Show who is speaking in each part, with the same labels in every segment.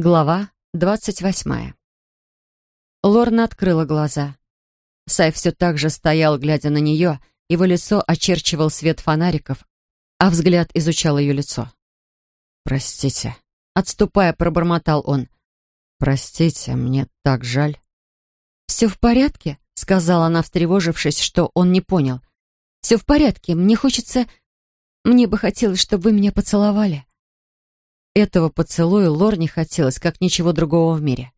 Speaker 1: Глава двадцать восьмая. Лорна открыла глаза. Сай все так же стоял, глядя на нее, его лицо очерчивал свет фонариков, а взгляд изучал ее лицо. «Простите», — отступая, пробормотал он. «Простите, мне так жаль». «Все в порядке?» — сказала она, встревожившись, что он не понял. «Все в порядке, мне хочется... Мне бы хотелось, чтобы вы меня поцеловали». Этого поцелуя Лор не хотелось, как ничего другого в мире.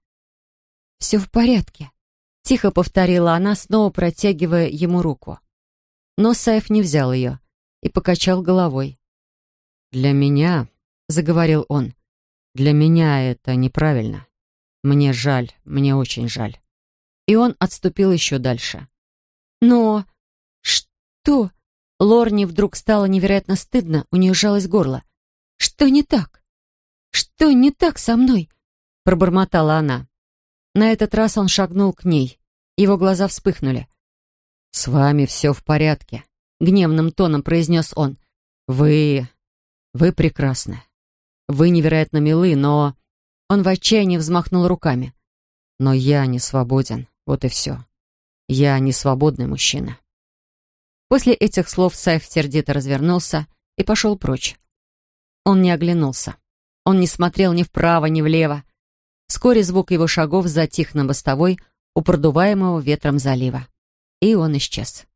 Speaker 1: «Все в порядке», — тихо повторила она, снова протягивая ему руку. Но Саев не взял ее и покачал головой.
Speaker 2: «Для меня», — заговорил он, — «для меня это неправильно. Мне жаль, мне очень жаль».
Speaker 1: И он отступил еще дальше. «Но... что?» Лорне вдруг стало невероятно стыдно, у нее сжалось горло. «Что не так?» «Что не так со мной?» — пробормотала она. На этот раз он шагнул к ней. Его глаза вспыхнули.
Speaker 2: «С вами все в порядке», — гневным тоном произнес он. «Вы... вы прекрасны. Вы невероятно милы, но...» Он в отчаянии взмахнул руками. «Но я не свободен, вот и все. Я не свободный мужчина».
Speaker 1: После этих слов Сайф сердито развернулся и пошел прочь. Он не оглянулся. Он не смотрел ни вправо, ни влево. Вскоре звук его шагов затих на мостовой у продуваемого ветром залива. И он исчез.